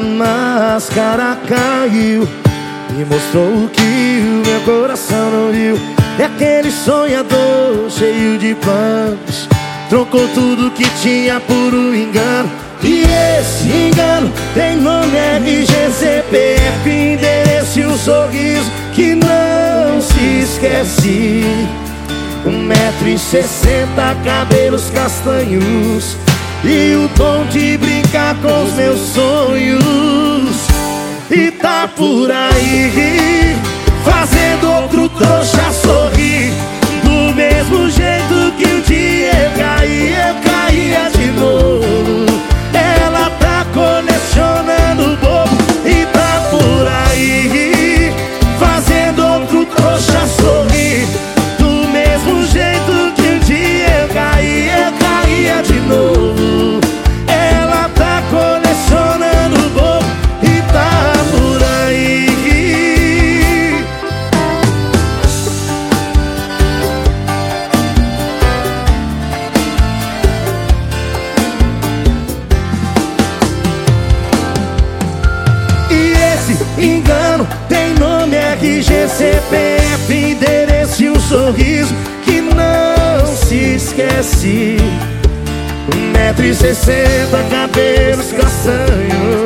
máscara caiu E mostrou o que o meu coração não viu É aquele sonhador cheio de planos Trocou tudo que tinha por um engano. E esse engano tem nome RG, CPF, endereço e um sorriso Que não se esquece. Um metro e sessenta, cabelos castanhos E o dom de com os meus sonhos E tá por aí engano tem nome RG, CPF, endereço e um sorriso que não se esquece. Um metro e sessenta, cabelos castanhos